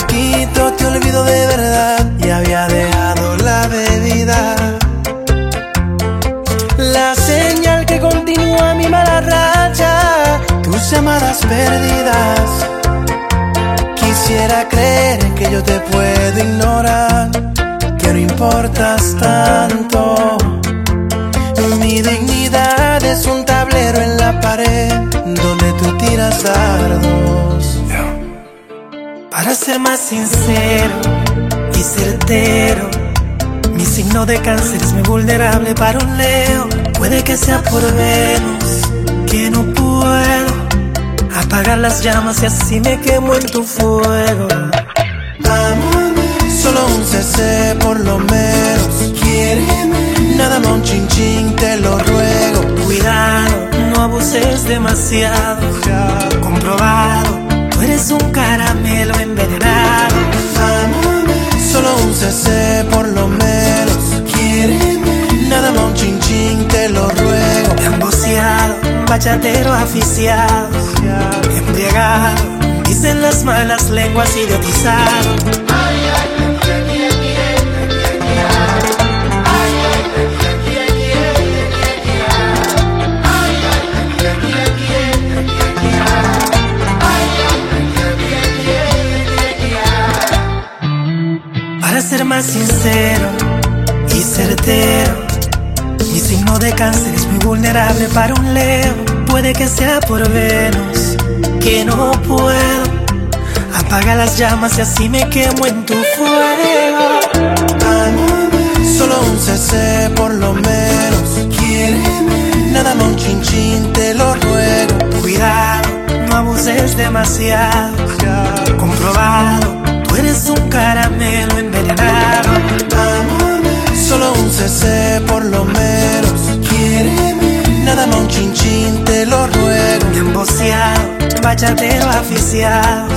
poquito te olvido de verdad y había dejado la bebida. La señal que continúa mi mala racha, tus llamadas perdidas. Quisiera creer que yo te puedo ignorar, que no importas tanto. Mi dignidad es un tablero en la pared donde tú tiras dardos. Para ser más sincero y certero, mi signo de cáncer es muy vulnerable para un leo. Puede que sea por Venus, que no puedo apagar las llamas y así me quemo en tu fuego. Solo un CC por lo menos. Quiéreme. Nada más un chin chin, te lo ruego. Cuidado, no abuses demasiado. Comprobado, tú eres un bachatero aficiado, embriagado, dicen las malas lenguas idiotizado. Para ser más sincero y certero, mi signo de cáncer es muy vulnerable para un leo. Puede que sea por Venus, que no puedo. Apaga las llamas y así me quemo en tu fuego. Solo un CC por lo menos. Quiéreme. Nada más un chin chin, te lo ruego. Cuidado, no abuses demasiado. Comprobado, tú eres un caramelo envenenado. Solo un CC por lo menos. Un chin chin, te lo ruego. Emboceado, bachatero aficiado,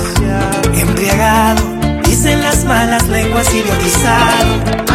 embriagado, dicen las malas lenguas idiotizado.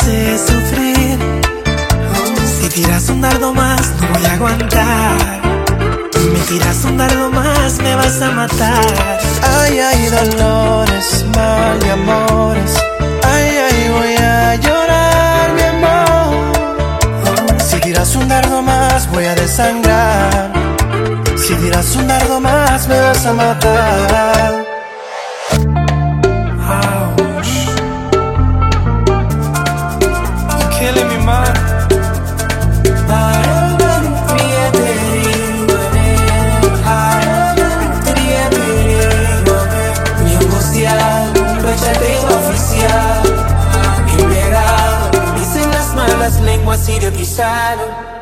Hace sufrir. Si tiras un dardo más, no voy a aguantar. Me tiras un dardo más, me vas a matar. Ay, ay, dolores, mal y amores. Ay, ay, voy a llorar, mi amor. Si tiras un dardo más, voy a desangrar. Si tiras un dardo más, me vas a matar. Angustiado, bachateo oficial, embriagado, dicen las malas lenguas idiotizaron.